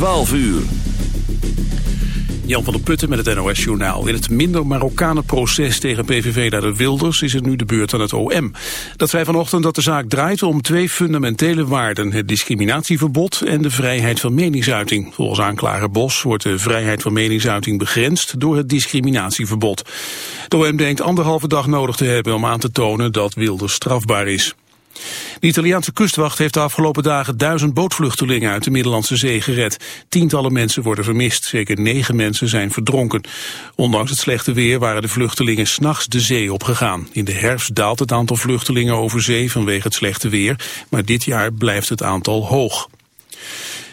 12 uur. Jan van der Putten met het NOS-journaal. In het minder Marokkanen proces tegen PVV-leider Wilders is het nu de beurt aan het OM. Dat zei vanochtend dat de zaak draait om twee fundamentele waarden. Het discriminatieverbod en de vrijheid van meningsuiting. Volgens aanklager Bos wordt de vrijheid van meningsuiting begrensd door het discriminatieverbod. De OM denkt anderhalve dag nodig te hebben om aan te tonen dat Wilders strafbaar is. De Italiaanse kustwacht heeft de afgelopen dagen duizend bootvluchtelingen uit de Middellandse Zee gered. Tientallen mensen worden vermist, zeker negen mensen zijn verdronken. Ondanks het slechte weer waren de vluchtelingen s'nachts de zee opgegaan. In de herfst daalt het aantal vluchtelingen over zee vanwege het slechte weer, maar dit jaar blijft het aantal hoog.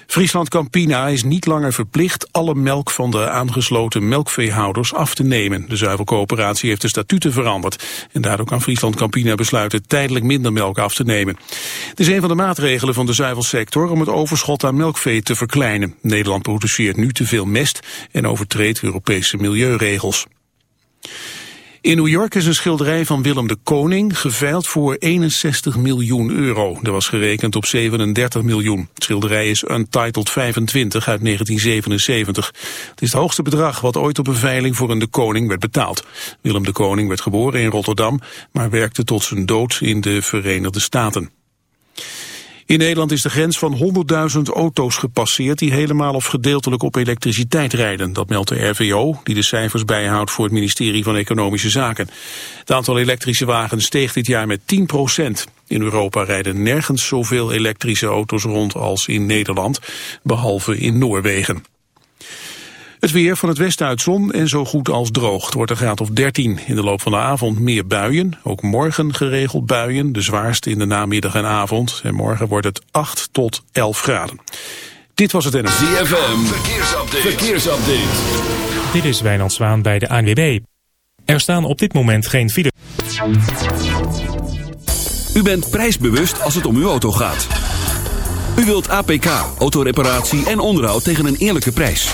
Friesland Campina is niet langer verplicht alle melk van de aangesloten melkveehouders af te nemen. De zuivelcoöperatie heeft de statuten veranderd. En daardoor kan Friesland Campina besluiten tijdelijk minder melk af te nemen. Het is een van de maatregelen van de zuivelsector om het overschot aan melkvee te verkleinen. Nederland produceert nu te veel mest en overtreedt Europese milieuregels. In New York is een schilderij van Willem de Koning geveild voor 61 miljoen euro. Er was gerekend op 37 miljoen. Het schilderij is Untitled 25 uit 1977. Het is het hoogste bedrag wat ooit op een veiling voor een de Koning werd betaald. Willem de Koning werd geboren in Rotterdam, maar werkte tot zijn dood in de Verenigde Staten. In Nederland is de grens van 100.000 auto's gepasseerd die helemaal of gedeeltelijk op elektriciteit rijden. Dat meldt de RVO, die de cijfers bijhoudt voor het ministerie van Economische Zaken. Het aantal elektrische wagens steeg dit jaar met 10% In Europa rijden nergens zoveel elektrische auto's rond als in Nederland, behalve in Noorwegen. Het weer van het westen uit zon en zo goed als droog. Het wordt een graad of 13. In de loop van de avond meer buien. Ook morgen geregeld buien. De zwaarste in de namiddag en avond. En morgen wordt het 8 tot 11 graden. Dit was het NRC. ZFM. Verkeersupdate. Verkeersupdate. Dit is Wijnand Zwaan bij de ANWB. Er staan op dit moment geen files. U bent prijsbewust als het om uw auto gaat. U wilt APK, autoreparatie en onderhoud tegen een eerlijke prijs.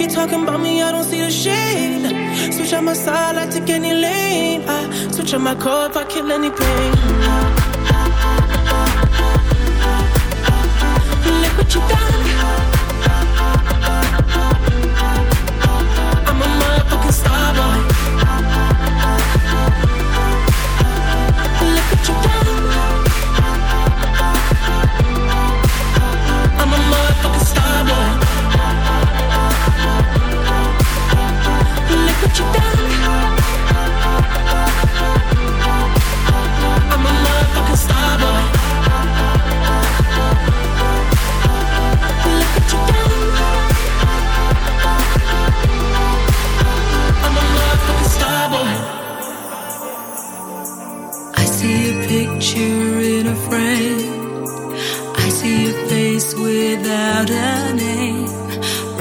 You talking about me, I don't see the shade. Switch on my side, I take any lane. I switch on my core if I kill any pain. I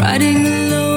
riding alone.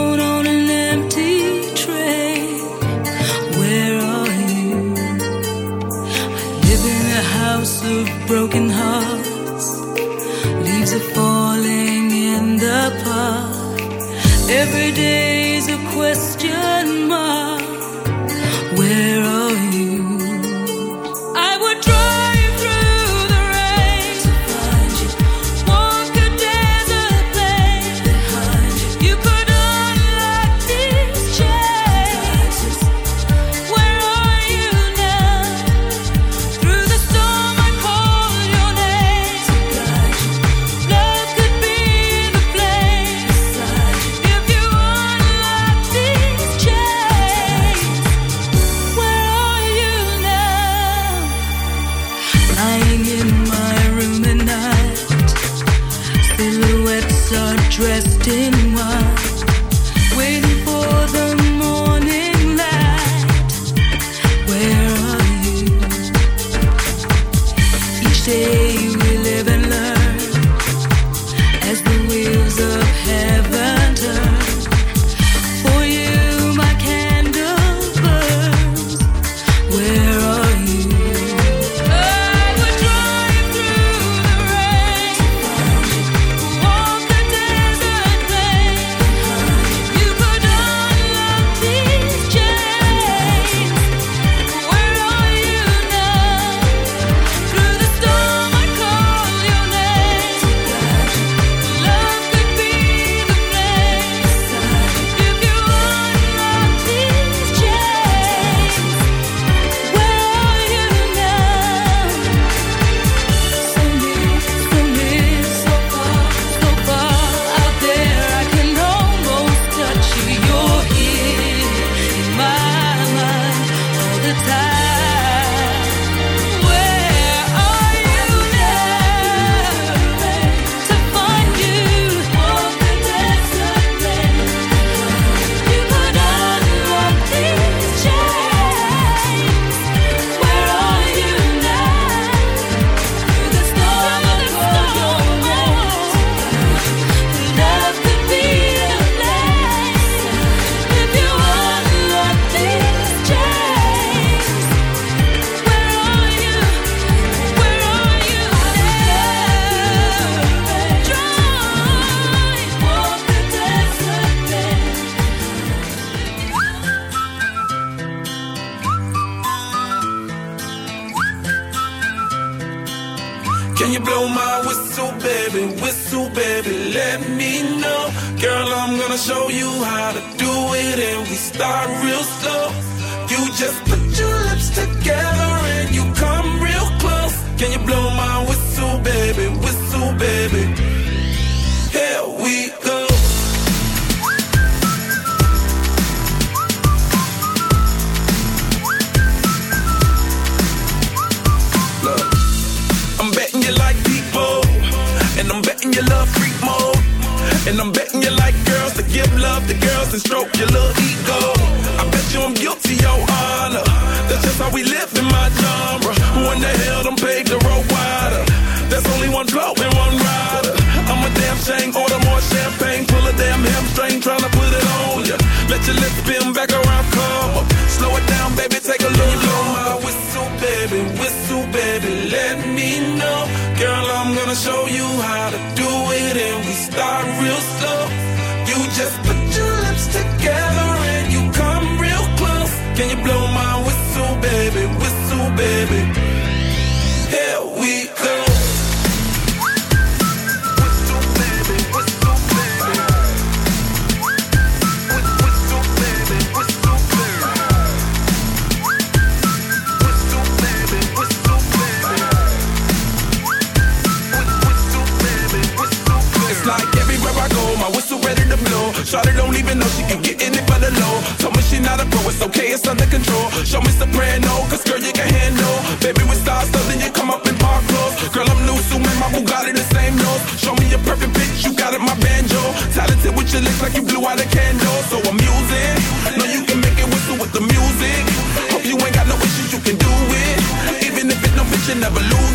under control. Show me soprano, cause girl, you can handle. Baby, we start so then you come up in park clothes. Girl, I'm loose, so my Bugatti the same nose. Show me your perfect pitch, you got it, my banjo. Talented with your lips, like you blew out a candle. So I'm using, know you can make it whistle with the music. Hope you ain't got no issues, you can do it. Even if it's no bitch, you never lose.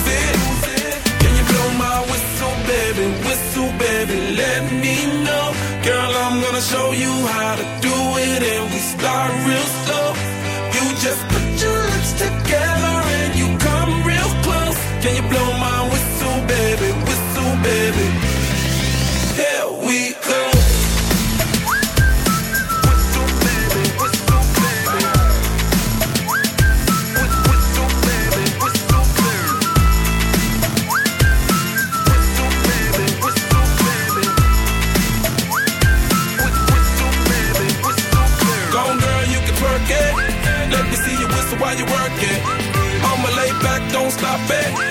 Baby.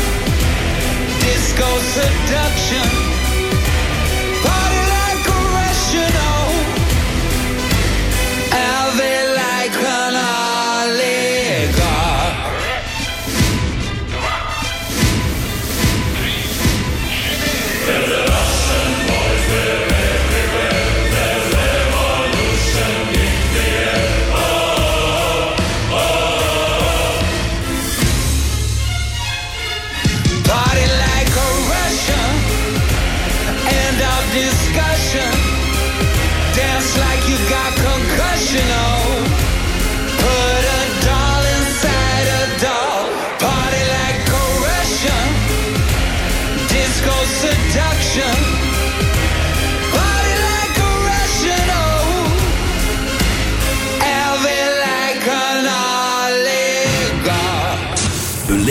disco seduction.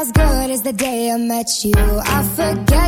as good as the day I met you. I forget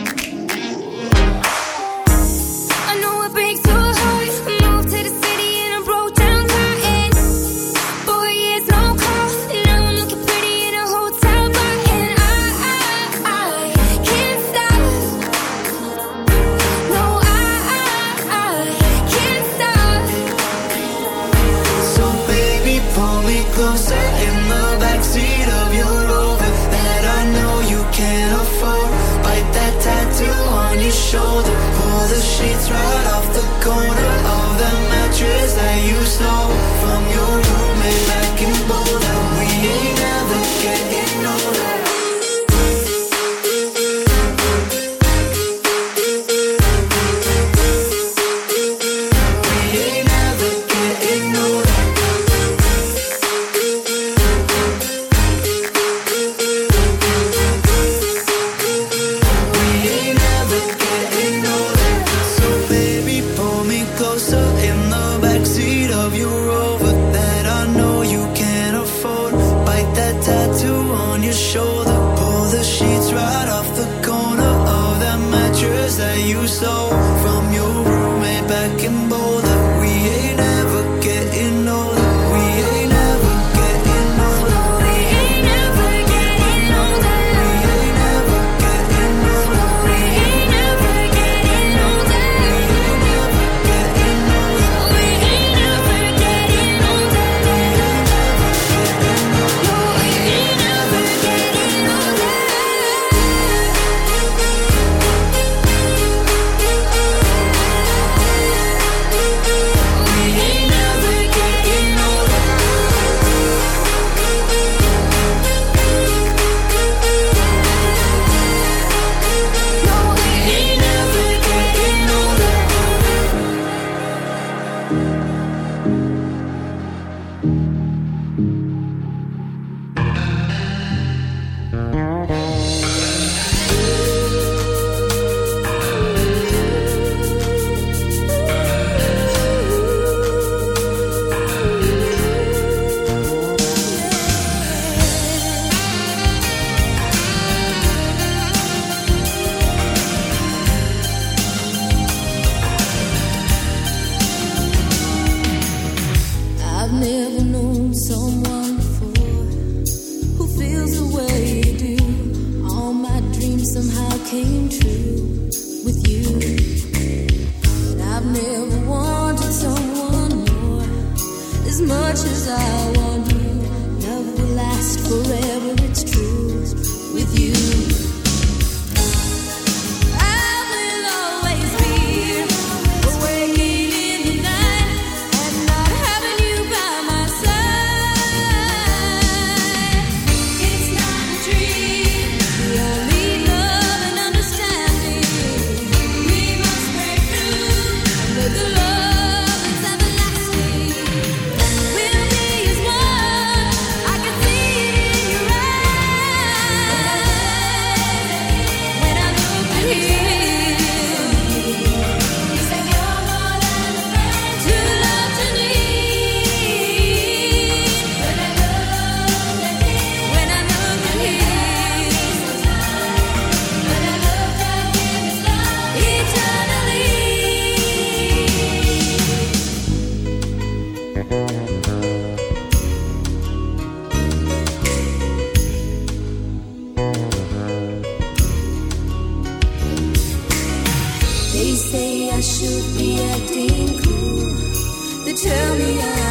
say I should be acting cool. They tell me I.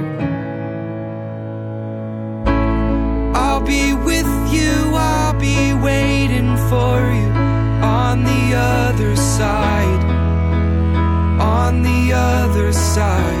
side, on the other side.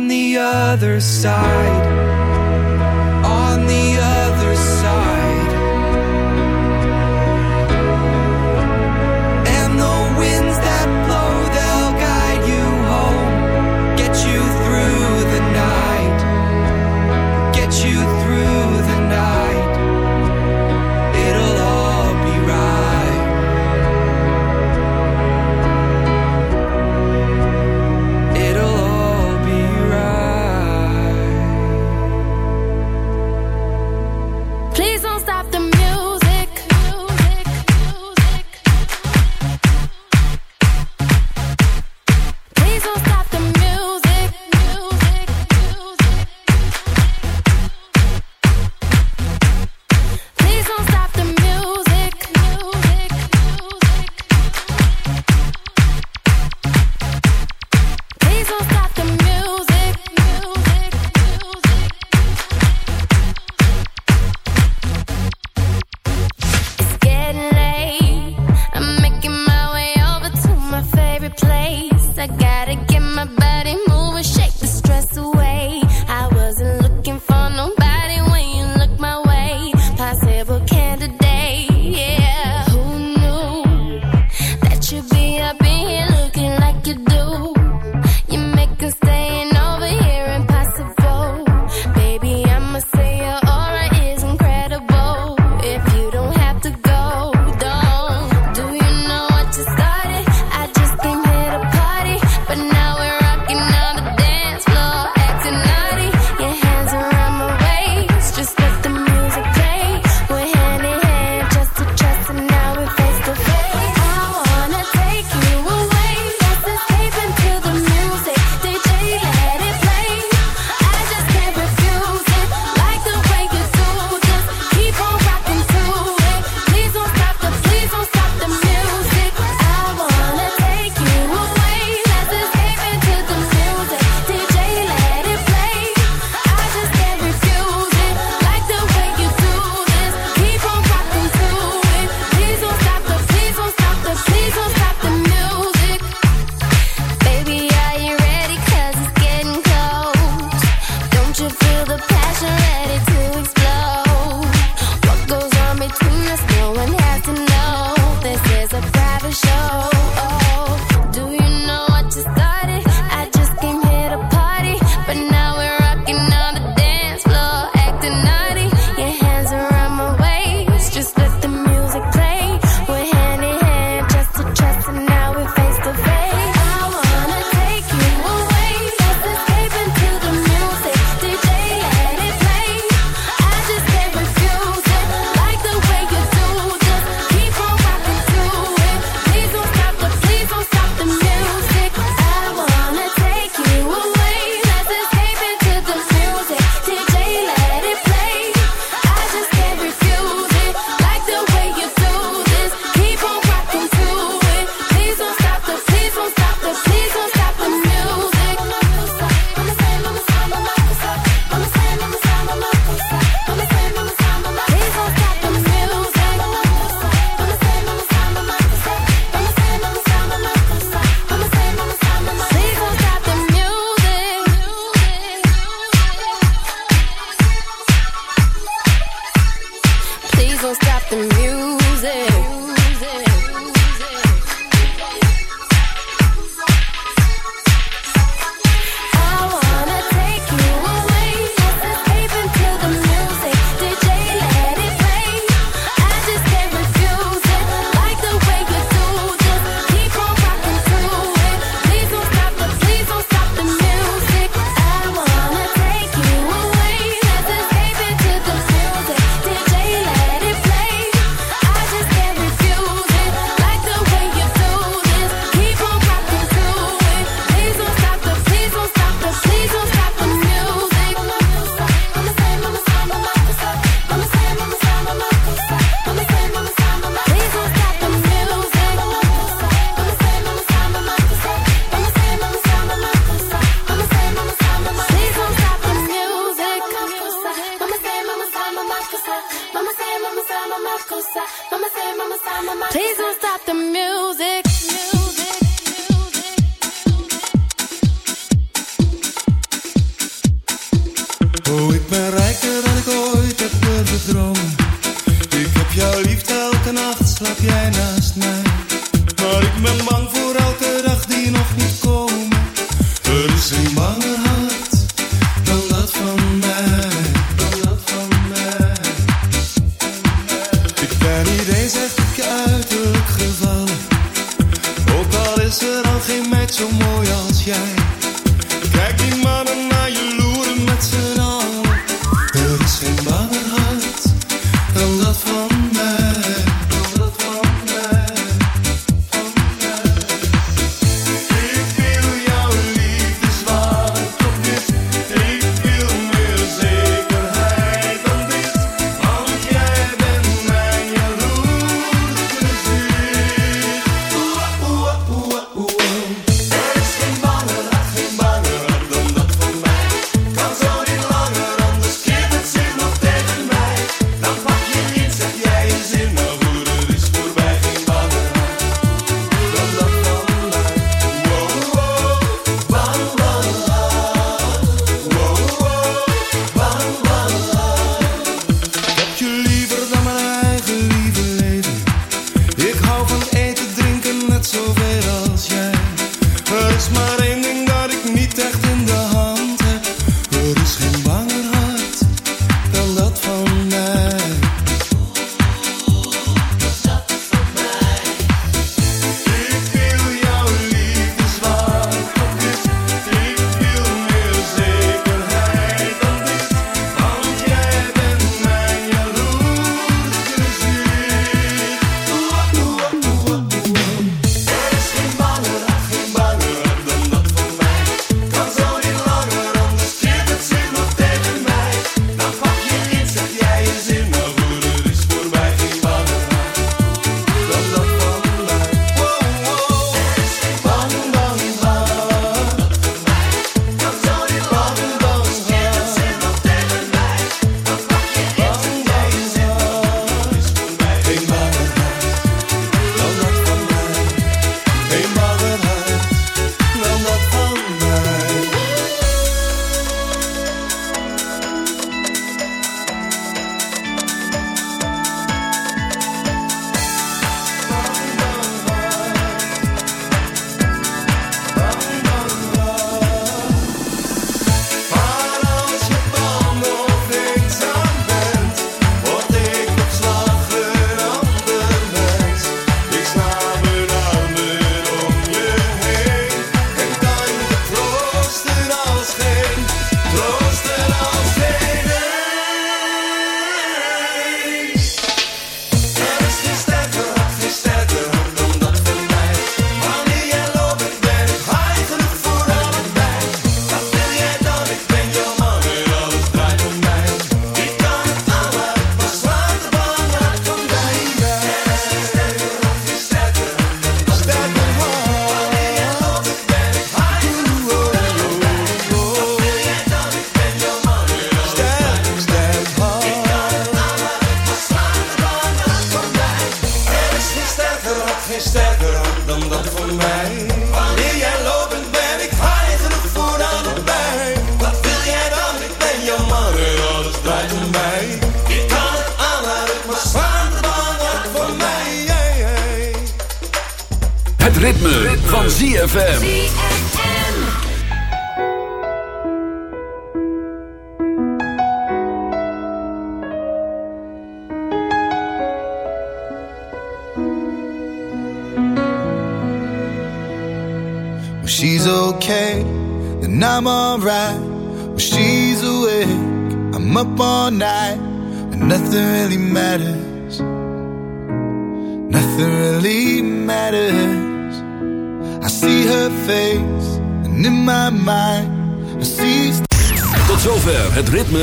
On the other side.